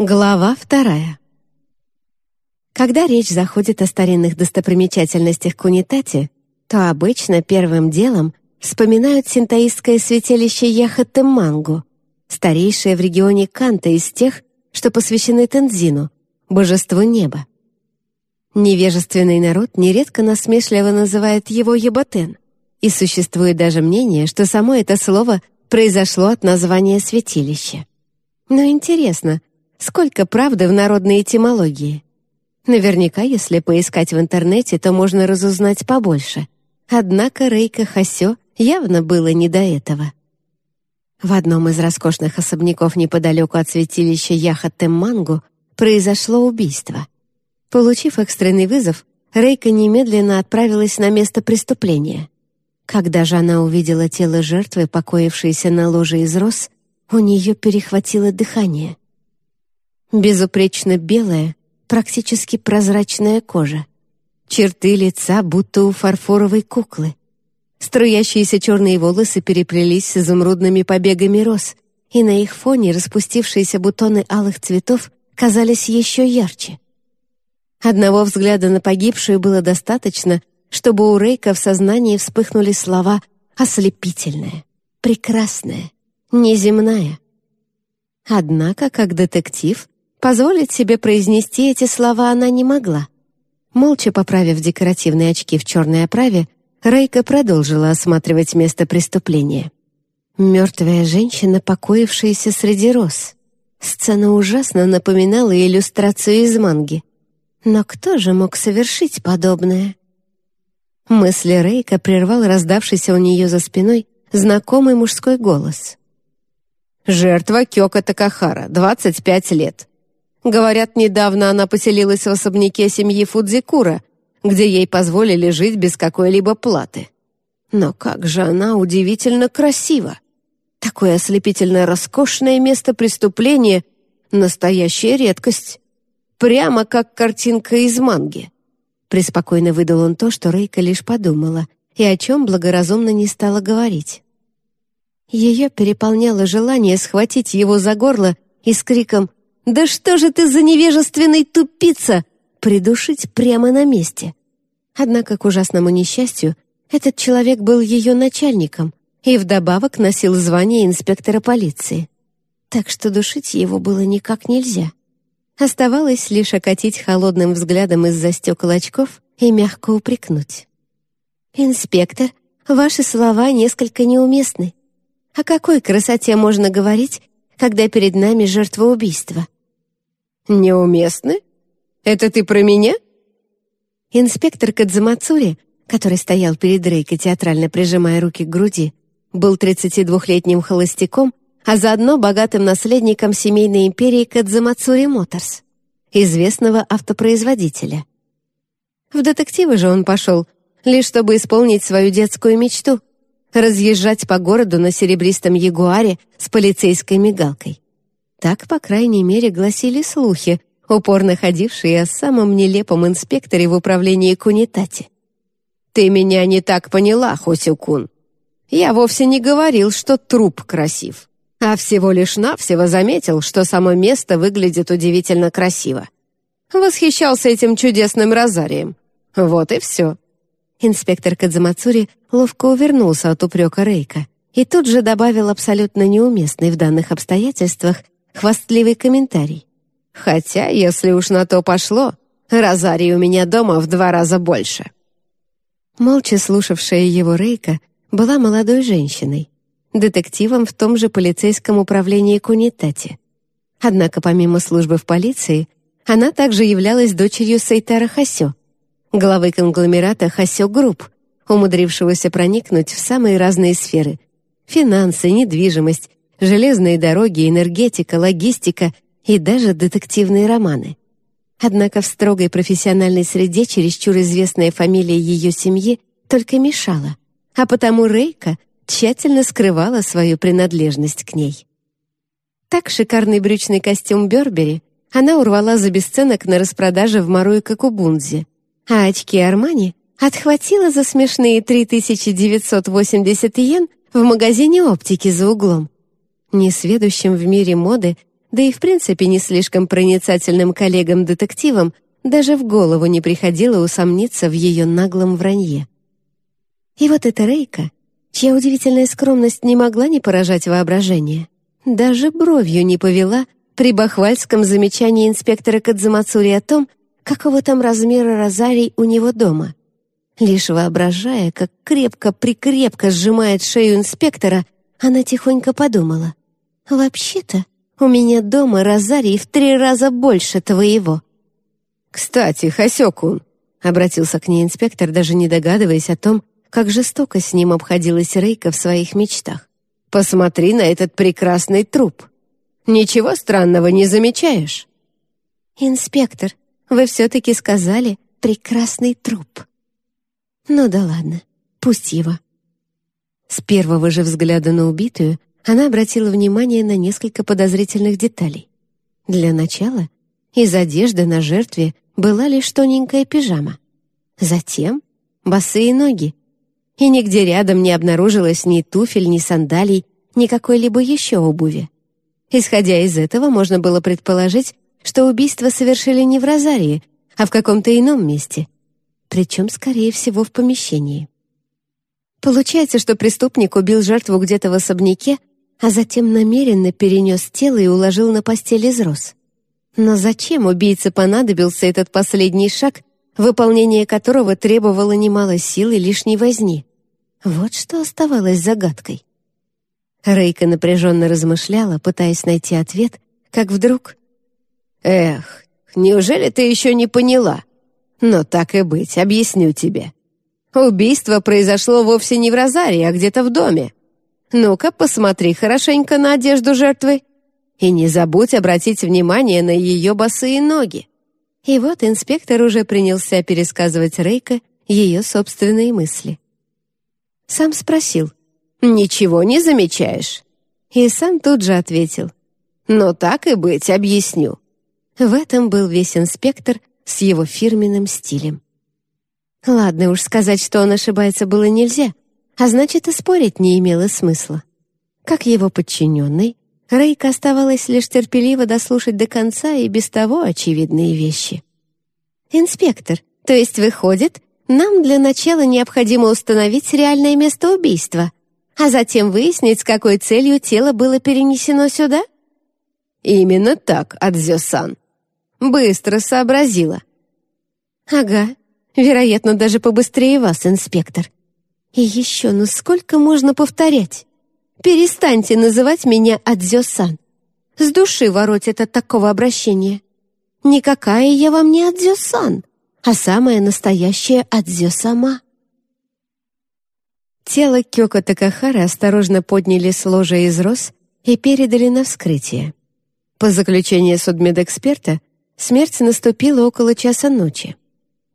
Глава вторая. Когда речь заходит о старинных достопримечательностях Кунитати, то обычно первым делом вспоминают синтоистское святилище Яхатемангу, старейшее в регионе Канта из тех, что посвящены Тензину, божеству неба. Невежественный народ нередко насмешливо называет его Ебатен, и существует даже мнение, что само это слово произошло от названия святилища. Но интересно, Сколько правды в народной этимологии? Наверняка, если поискать в интернете, то можно разузнать побольше. Однако Рейка Хасё явно было не до этого. В одном из роскошных особняков неподалеку от святилища Яхат-Теммангу произошло убийство. Получив экстренный вызов, Рейка немедленно отправилась на место преступления. Когда же она увидела тело жертвы, покоившееся на ложе из роз, у нее перехватило дыхание — Безупречно белая, практически прозрачная кожа. Черты лица будто у фарфоровой куклы. Струящиеся черные волосы переплелись с изумрудными побегами роз, и на их фоне распустившиеся бутоны алых цветов казались еще ярче. Одного взгляда на погибшую было достаточно, чтобы у Рейка в сознании вспыхнули слова «ослепительная», «прекрасная», «неземная». Однако, как детектив, Позволить себе произнести эти слова она не могла. Молча поправив декоративные очки в черной оправе, Рейка продолжила осматривать место преступления. Мертвая женщина, покоившаяся среди роз. Сцена ужасно напоминала иллюстрацию из манги. Но кто же мог совершить подобное? Мысли Рейка прервал раздавшийся у нее за спиной знакомый мужской голос. «Жертва Кёка Такахара, 25 лет. Говорят, недавно она поселилась в особняке семьи Фудзикура, где ей позволили жить без какой-либо платы. Но как же она удивительно красива! Такое ослепительно роскошное место преступления — настоящая редкость. Прямо как картинка из манги. Преспокойно выдал он то, что Рейка лишь подумала, и о чем благоразумно не стала говорить. Ее переполняло желание схватить его за горло и с криком «Да что же ты за невежественный тупица!» придушить прямо на месте. Однако, к ужасному несчастью, этот человек был ее начальником и вдобавок носил звание инспектора полиции. Так что душить его было никак нельзя. Оставалось лишь окатить холодным взглядом из-за стекол очков и мягко упрекнуть. «Инспектор, ваши слова несколько неуместны. О какой красоте можно говорить, когда перед нами жертва убийства?» «Неуместны? Это ты про меня?» Инспектор Кадзамацури, который стоял перед Рейко, театрально прижимая руки к груди, был 32-летним холостяком, а заодно богатым наследником семейной империи Кадзамацури Моторс, известного автопроизводителя. В детективы же он пошел, лишь чтобы исполнить свою детскую мечту — разъезжать по городу на серебристом ягуаре с полицейской мигалкой. Так, по крайней мере, гласили слухи, упорно ходившие о самом нелепом инспекторе в управлении Кунитати. «Ты меня не так поняла, Хосюкун. Я вовсе не говорил, что труп красив, а всего лишь навсего заметил, что само место выглядит удивительно красиво. Восхищался этим чудесным розарием. Вот и все». Инспектор Кадзамацури ловко увернулся от упрека Рейка и тут же добавил абсолютно неуместный в данных обстоятельствах хвастливый комментарий. «Хотя, если уж на то пошло, розарий у меня дома в два раза больше». Молча слушавшая его Рейка была молодой женщиной, детективом в том же полицейском управлении Кунитати. Однако помимо службы в полиции, она также являлась дочерью Сайтара Хасё, главы конгломерата Хасё Групп, умудрившегося проникнуть в самые разные сферы — финансы, недвижимость, железные дороги, энергетика, логистика и даже детективные романы. Однако в строгой профессиональной среде чересчур известная фамилия ее семьи только мешала, а потому Рейка тщательно скрывала свою принадлежность к ней. Так шикарный брючный костюм Бербери она урвала за бесценок на распродаже в Маруи Кокубунзе, а очки Армани отхватила за смешные 3980 йен в магазине оптики за углом. Несведущим в мире моды да и в принципе не слишком проницательным коллегам-детективам даже в голову не приходило усомниться в ее наглом вранье. И вот эта Рейка, чья удивительная скромность не могла не поражать воображение, даже бровью не повела при бахвальском замечании инспектора Кадзамацури о том, какого там размера розарий у него дома. Лишь воображая, как крепко-прикрепко сжимает шею инспектора, она тихонько подумала. «Вообще-то, у меня дома розарий в три раза больше твоего». «Кстати, Хасёкун», — обратился к ней инспектор, даже не догадываясь о том, как жестоко с ним обходилась Рейка в своих мечтах. «Посмотри на этот прекрасный труп. Ничего странного не замечаешь?» «Инспектор, вы все-таки сказали «прекрасный труп». Ну да ладно, пусть его. С первого же взгляда на убитую она обратила внимание на несколько подозрительных деталей. Для начала из одежды на жертве была лишь тоненькая пижама. Затем босые ноги. И нигде рядом не обнаружилось ни туфель, ни сандалий, ни какой-либо еще обуви. Исходя из этого, можно было предположить, что убийство совершили не в Розарии, а в каком-то ином месте — причем, скорее всего, в помещении. Получается, что преступник убил жертву где-то в особняке, а затем намеренно перенес тело и уложил на постель из роз. Но зачем убийце понадобился этот последний шаг, выполнение которого требовало немало сил и лишней возни? Вот что оставалось загадкой. Рейка напряженно размышляла, пытаясь найти ответ, как вдруг... «Эх, неужели ты еще не поняла?» Но так и быть, объясню тебе. Убийство произошло вовсе не в Розарии, а где-то в доме. Ну-ка, посмотри хорошенько на одежду жертвы. И не забудь обратить внимание на ее босые ноги. И вот инспектор уже принялся пересказывать Рейка ее собственные мысли. Сам спросил, «Ничего не замечаешь?» И сам тут же ответил, «Ну так и быть, объясню». В этом был весь инспектор, с его фирменным стилем. Ладно уж, сказать, что он ошибается, было нельзя, а значит, и спорить не имело смысла. Как его подчиненный, Рейка оставалось лишь терпеливо дослушать до конца и без того очевидные вещи. «Инспектор, то есть, выходит, нам для начала необходимо установить реальное место убийства, а затем выяснить, с какой целью тело было перенесено сюда?» «Именно так, Адзё-сан», Быстро сообразила. Ага, вероятно, даже побыстрее вас, инспектор. И еще, ну сколько можно повторять? Перестаньте называть меня Адзё-сан. С души воротит от такого обращения. Никакая я вам не Адзё-сан, а самая настоящая Адзё сама. Тело Кёко Такахара осторожно подняли с ложа из роз и передали на вскрытие. По заключению судмедэксперта, Смерть наступила около часа ночи.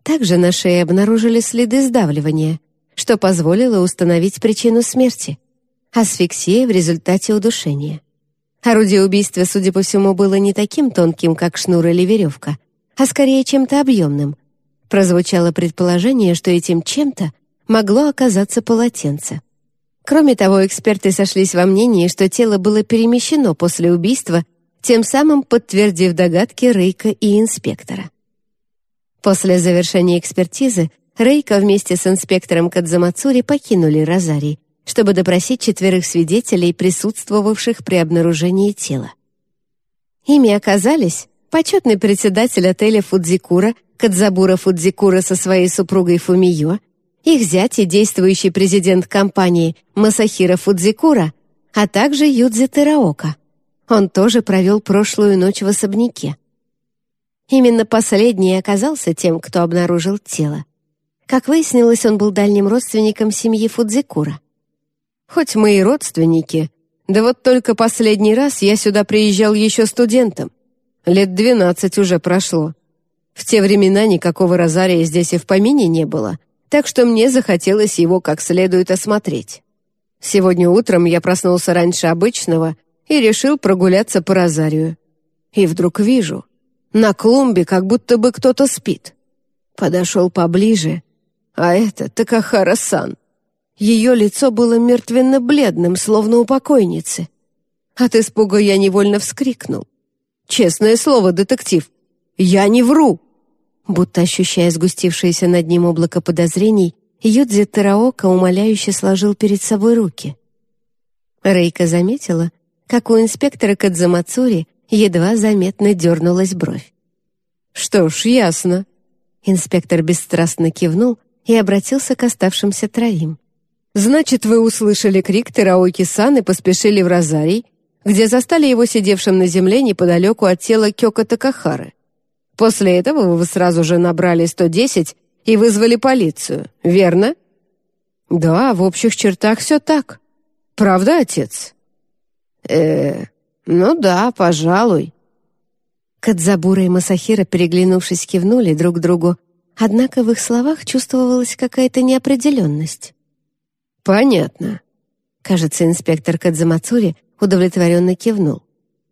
Также на шее обнаружили следы сдавливания, что позволило установить причину смерти — асфиксия в результате удушения. Орудие убийства, судя по всему, было не таким тонким, как шнур или веревка, а скорее чем-то объемным. Прозвучало предположение, что этим чем-то могло оказаться полотенце. Кроме того, эксперты сошлись во мнении, что тело было перемещено после убийства тем самым подтвердив догадки Рейка и инспектора. После завершения экспертизы Рейка вместе с инспектором Кадзамацури покинули Розарий, чтобы допросить четверых свидетелей, присутствовавших при обнаружении тела. Ими оказались почетный председатель отеля Фудзикура Кадзабура Фудзикура со своей супругой Фумиё, их зять и действующий президент компании Масахира Фудзикура, а также Юдзи Тераока — он тоже провел прошлую ночь в особняке. Именно последний оказался тем, кто обнаружил тело. Как выяснилось, он был дальним родственником семьи Фудзикура. «Хоть мы и родственники, да вот только последний раз я сюда приезжал еще студентом. Лет двенадцать уже прошло. В те времена никакого розария здесь и в помине не было, так что мне захотелось его как следует осмотреть. Сегодня утром я проснулся раньше обычного и решил прогуляться по розарию. И вдруг вижу, на клумбе как будто бы кто-то спит. Подошел поближе, а это Такахара-сан. Ее лицо было мертвенно-бледным, словно у покойницы. От испуга я невольно вскрикнул. Честное слово, детектив, я не вру!» Будто ощущая сгустившееся над ним облако подозрений, Юдзи Тараока умоляюще сложил перед собой руки. Рейка заметила, как у инспектора Кадзамацури едва заметно дернулась бровь. «Что ж, ясно». Инспектор бесстрастно кивнул и обратился к оставшимся троим. «Значит, вы услышали крик Тараоки-сан и поспешили в Розарий, где застали его сидевшим на земле неподалеку от тела Кёка Такахары. После этого вы сразу же набрали 110 и вызвали полицию, верно?» «Да, в общих чертах все так. Правда, отец?» э ну да, пожалуй». Кадзабура и Масахира, переглянувшись, кивнули друг другу, однако в их словах чувствовалась какая-то неопределенность. «Понятно». Кажется, инспектор Кадзамацури удовлетворенно кивнул.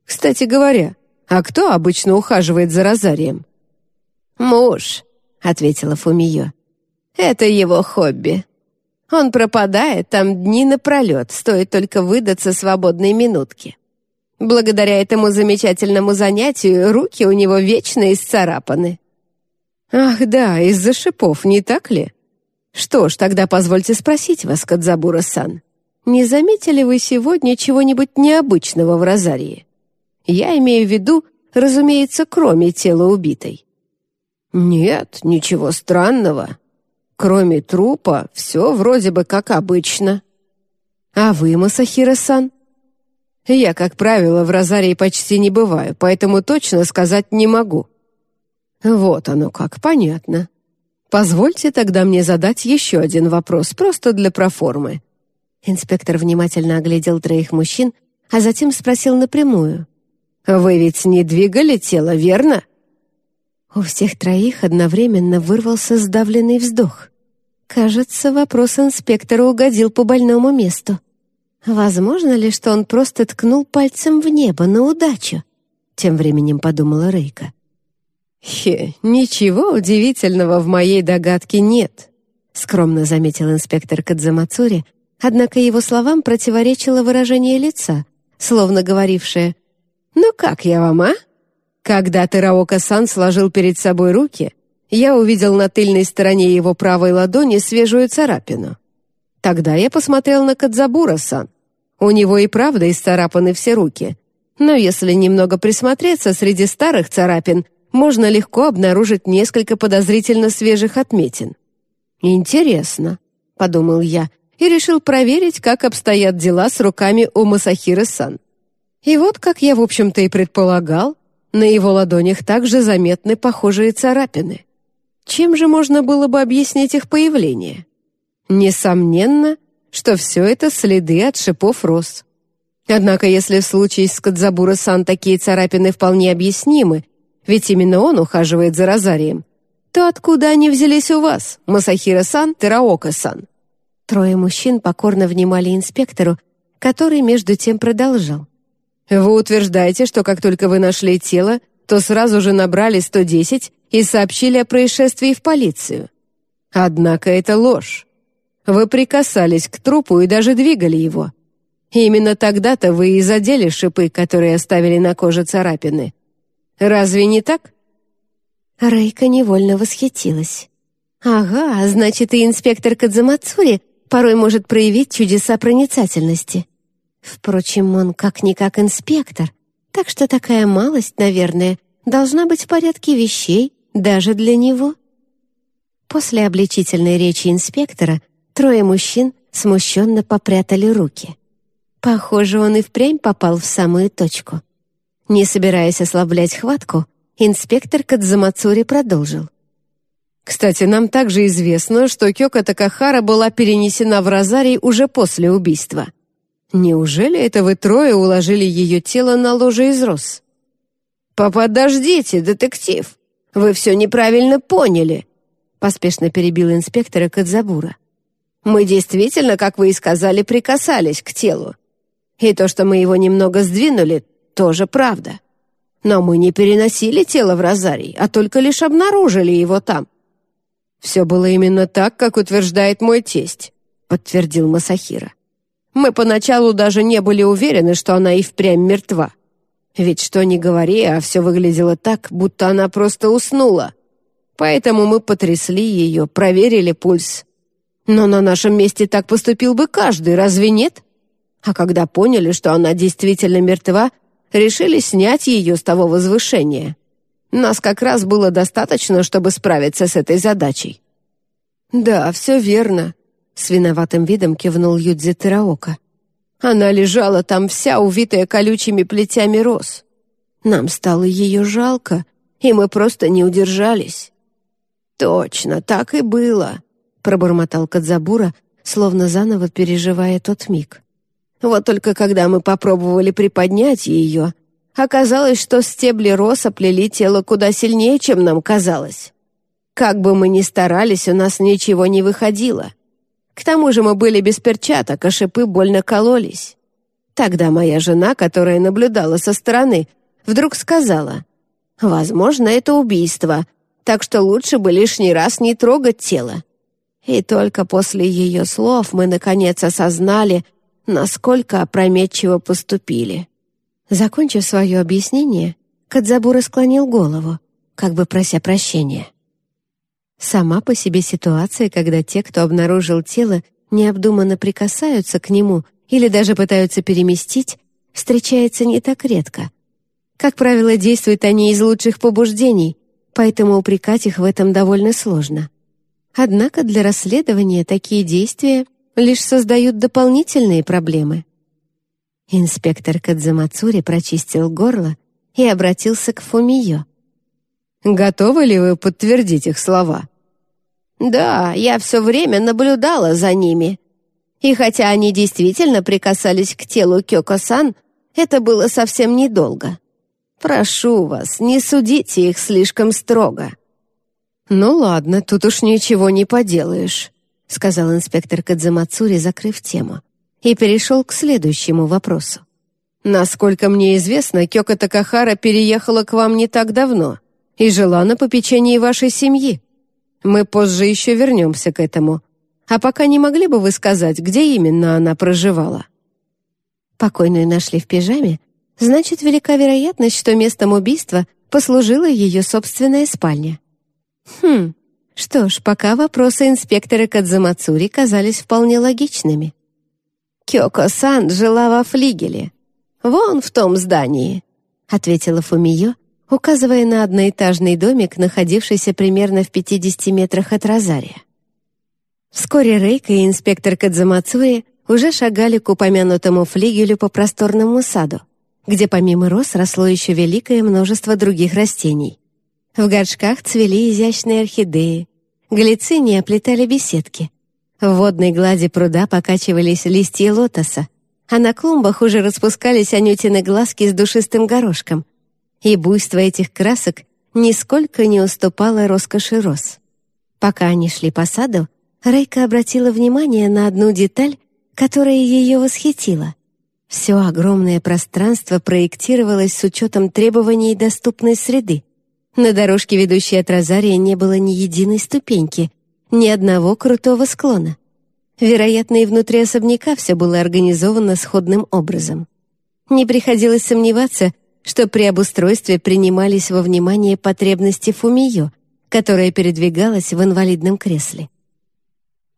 «Кстати говоря, а кто обычно ухаживает за Розарием?» «Муж», — ответила Фумиё. «Это его хобби. Он пропадает там дни напролет, стоит только выдаться свободной минутки. Благодаря этому замечательному занятию руки у него вечно исцарапаны». «Ах да, из-за шипов, не так ли? Что ж, тогда позвольте спросить вас, Кадзабура-сан, не заметили вы сегодня чего-нибудь необычного в Розарии? Я имею в виду, разумеется, кроме тела убитой». «Нет, ничего странного. Кроме трупа, все вроде бы как обычно». «А вы, Масахира-сан?» «Я, как правило, в Розарии почти не бываю, поэтому точно сказать не могу». «Вот оно как, понятно. Позвольте тогда мне задать еще один вопрос, просто для проформы». Инспектор внимательно оглядел троих мужчин, а затем спросил напрямую. «Вы ведь не двигали тело, верно?» У всех троих одновременно вырвался сдавленный вздох. Кажется, вопрос инспектора угодил по больному месту. Возможно ли, что он просто ткнул пальцем в небо на удачу? Тем временем подумала Рейка. «Хе, ничего удивительного в моей догадке нет», скромно заметил инспектор Кадзамацури, однако его словам противоречило выражение лица, словно говорившее «Ну как я вам, а?» Когда Тераока-сан сложил перед собой руки, я увидел на тыльной стороне его правой ладони свежую царапину. Тогда я посмотрел на Кадзабура-сан. У него и правда исцарапаны все руки. Но если немного присмотреться среди старых царапин, можно легко обнаружить несколько подозрительно свежих отметин. «Интересно», — подумал я, и решил проверить, как обстоят дела с руками у Масахиры-сан. И вот, как я, в общем-то, и предполагал, на его ладонях также заметны похожие царапины. Чем же можно было бы объяснить их появление? Несомненно, что все это следы от шипов роз. Однако, если в случае с Кадзабура-сан такие царапины вполне объяснимы, ведь именно он ухаживает за Розарием, то откуда они взялись у вас, Масахира-сан, Тераока-сан? Трое мужчин покорно внимали инспектору, который между тем продолжал. Вы утверждаете, что как только вы нашли тело, то сразу же набрали 110 и сообщили о происшествии в полицию. Однако это ложь. Вы прикасались к трупу и даже двигали его. Именно тогда-то вы и задели шипы, которые оставили на коже царапины. Разве не так? Рейка невольно восхитилась. Ага, значит, и инспектор Кадзамацури порой может проявить чудеса проницательности. Впрочем, он как-никак инспектор, так что такая малость, наверное, должна быть в порядке вещей даже для него. После обличительной речи инспектора трое мужчин смущенно попрятали руки. Похоже, он и впрямь попал в самую точку. Не собираясь ослаблять хватку, инспектор Кадзамацури продолжил. «Кстати, нам также известно, что Кёка Такахара была перенесена в Розарий уже после убийства. Неужели это вы трое уложили ее тело на ложе из роз? «Подождите, детектив, вы все неправильно поняли», поспешно перебил инспектора Кадзабура. «Мы действительно, как вы и сказали, прикасались к телу. И то, что мы его немного сдвинули, тоже правда. Но мы не переносили тело в Розарий, а только лишь обнаружили его там». «Все было именно так, как утверждает мой тесть», подтвердил Масахира. Мы поначалу даже не были уверены, что она и впрямь мертва. Ведь что ни говори, а все выглядело так, будто она просто уснула. Поэтому мы потрясли ее, проверили пульс. Но на нашем месте так поступил бы каждый, разве нет? А когда поняли, что она действительно мертва, решили снять ее с того возвышения. Нас как раз было достаточно, чтобы справиться с этой задачей». «Да, все верно», — с виноватым видом кивнул Юдзи Тераока. «Она лежала там вся, увитая колючими плетями роз. Нам стало ее жалко, и мы просто не удержались». «Точно, так и было», — пробормотал Кадзабура, словно заново переживая тот миг. «Вот только когда мы попробовали приподнять ее, Оказалось, что стебли роз оплели тело куда сильнее, чем нам казалось. Как бы мы ни старались, у нас ничего не выходило. К тому же мы были без перчаток, а шипы больно кололись. Тогда моя жена, которая наблюдала со стороны, вдруг сказала, «Возможно, это убийство, так что лучше бы лишний раз не трогать тело». И только после ее слов мы, наконец, осознали, насколько опрометчиво поступили. Закончив свое объяснение, Кадзабура склонил голову, как бы прося прощения. Сама по себе ситуация, когда те, кто обнаружил тело, необдуманно прикасаются к нему или даже пытаются переместить, встречается не так редко. Как правило, действуют они из лучших побуждений, поэтому упрекать их в этом довольно сложно. Однако для расследования такие действия лишь создают дополнительные проблемы — Инспектор Кадзамацури прочистил горло и обратился к Фумиё. «Готовы ли вы подтвердить их слова?» «Да, я все время наблюдала за ними. И хотя они действительно прикасались к телу Кёко-сан, это было совсем недолго. Прошу вас, не судите их слишком строго». «Ну ладно, тут уж ничего не поделаешь», — сказал инспектор Кадзамацури, закрыв тему и перешел к следующему вопросу. «Насколько мне известно, Кёка Такахара переехала к вам не так давно и жила на попечении вашей семьи. Мы позже еще вернемся к этому. А пока не могли бы вы сказать, где именно она проживала?» Покойную нашли в пижаме, значит, велика вероятность, что местом убийства послужила ее собственная спальня. Хм, что ж, пока вопросы инспектора Кадзамацури казались вполне логичными. Кёко-сан жила во флигеле. Вон в том здании», — ответила Фумиё, указывая на одноэтажный домик, находившийся примерно в 50 метрах от Розария. Вскоре Рейка и инспектор Кадзамацуи уже шагали к упомянутому флигелю по просторному саду, где помимо роз росло еще великое множество других растений. В горшках цвели изящные орхидеи, глицинии оплетали беседки — в водной глади пруда покачивались листья лотоса, а на клумбах уже распускались анютины глазки с душистым горошком. И буйство этих красок нисколько не уступало роскоши роз. Пока они шли по саду, Рейка обратила внимание на одну деталь, которая ее восхитила. Все огромное пространство проектировалось с учетом требований доступной среды. На дорожке, ведущей от Розария, не было ни единой ступеньки, ни одного крутого склона. Вероятно, и внутри особняка все было организовано сходным образом. Не приходилось сомневаться, что при обустройстве принимались во внимание потребности Фумиё, которая передвигалась в инвалидном кресле.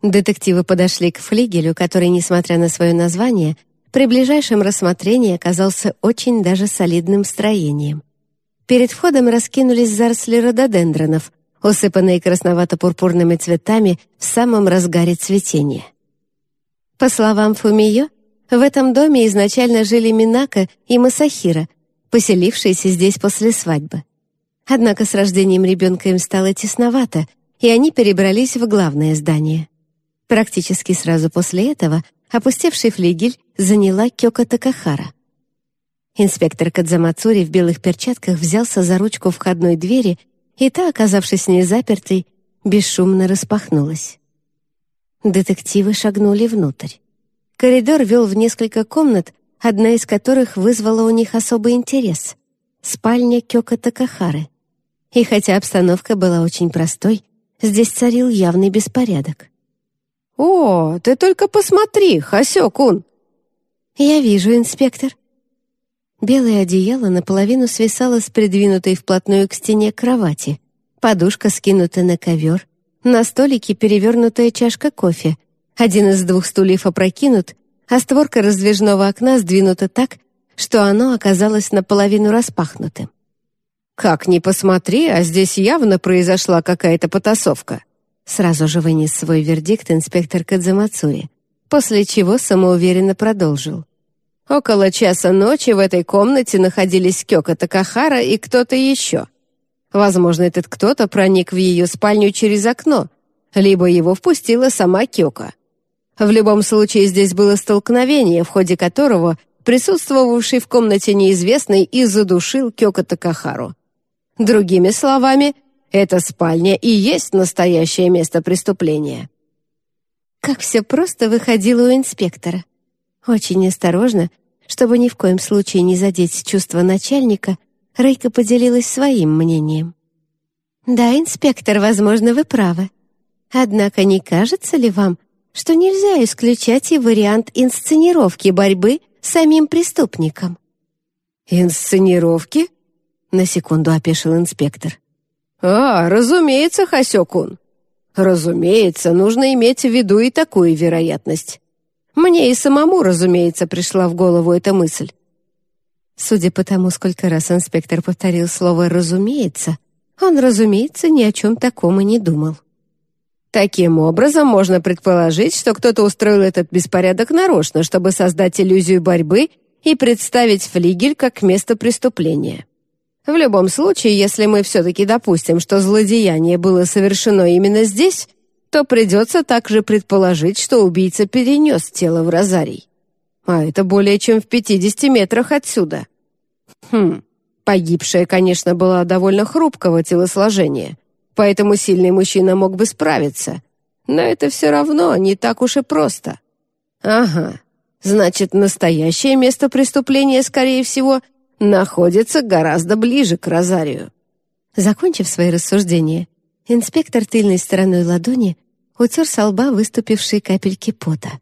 Детективы подошли к флигелю, который, несмотря на свое название, при ближайшем рассмотрении оказался очень даже солидным строением. Перед входом раскинулись заросли рододендронов, усыпанные красновато-пурпурными цветами в самом разгаре цветения. По словам Фумиё, в этом доме изначально жили Минака и Масахира, поселившиеся здесь после свадьбы. Однако с рождением ребенка им стало тесновато, и они перебрались в главное здание. Практически сразу после этого опустевший флигель заняла Кёка Такахара. Инспектор Кадзамацури в белых перчатках взялся за ручку входной двери и та, оказавшись не запертой, бесшумно распахнулась. Детективы шагнули внутрь. Коридор вел в несколько комнат, одна из которых вызвала у них особый интерес — спальня Кёка Такахары. И хотя обстановка была очень простой, здесь царил явный беспорядок. «О, ты только посмотри, Хасё-кун!» «Я вижу, инспектор». Белое одеяло наполовину свисало с придвинутой вплотную к стене кровати. Подушка скинута на ковер. На столике перевернутая чашка кофе. Один из двух стульев опрокинут, а створка раздвижного окна сдвинута так, что оно оказалось наполовину распахнутым. «Как ни посмотри, а здесь явно произошла какая-то потасовка», сразу же вынес свой вердикт инспектор Кадзамацуи, после чего самоуверенно продолжил. Около часа ночи в этой комнате находились Кёка Такахара и кто-то еще. Возможно, этот кто-то проник в ее спальню через окно, либо его впустила сама Кёка. В любом случае, здесь было столкновение, в ходе которого присутствовавший в комнате неизвестный и задушил Кёка Такахару. Другими словами, эта спальня и есть настоящее место преступления. Как все просто выходило у инспектора. Очень осторожно, чтобы ни в коем случае не задеть чувства начальника, Рейка поделилась своим мнением. «Да, инспектор, возможно, вы правы. Однако не кажется ли вам, что нельзя исключать и вариант инсценировки борьбы с самим преступником?» «Инсценировки?» — на секунду опешил инспектор. «А, разумеется, Хасёкун. Разумеется, нужно иметь в виду и такую вероятность. Мне и самому, разумеется, пришла в голову эта мысль. Судя по тому, сколько раз инспектор повторил слово «разумеется», он, разумеется, ни о чем таком и не думал. Таким образом, можно предположить, что кто-то устроил этот беспорядок нарочно, чтобы создать иллюзию борьбы и представить флигель как место преступления. В любом случае, если мы все-таки допустим, что злодеяние было совершено именно здесь, то придется также предположить, что убийца перенес тело в розарий. А это более чем в 50 метрах отсюда. Хм, погибшая, конечно, была довольно хрупкого телосложения, поэтому сильный мужчина мог бы справиться. Но это все равно не так уж и просто. Ага, значит, настоящее место преступления, скорее всего, находится гораздо ближе к розарию. Закончив свои рассуждения, инспектор тыльной стороной ладони утер со лба выступившие капельки пота.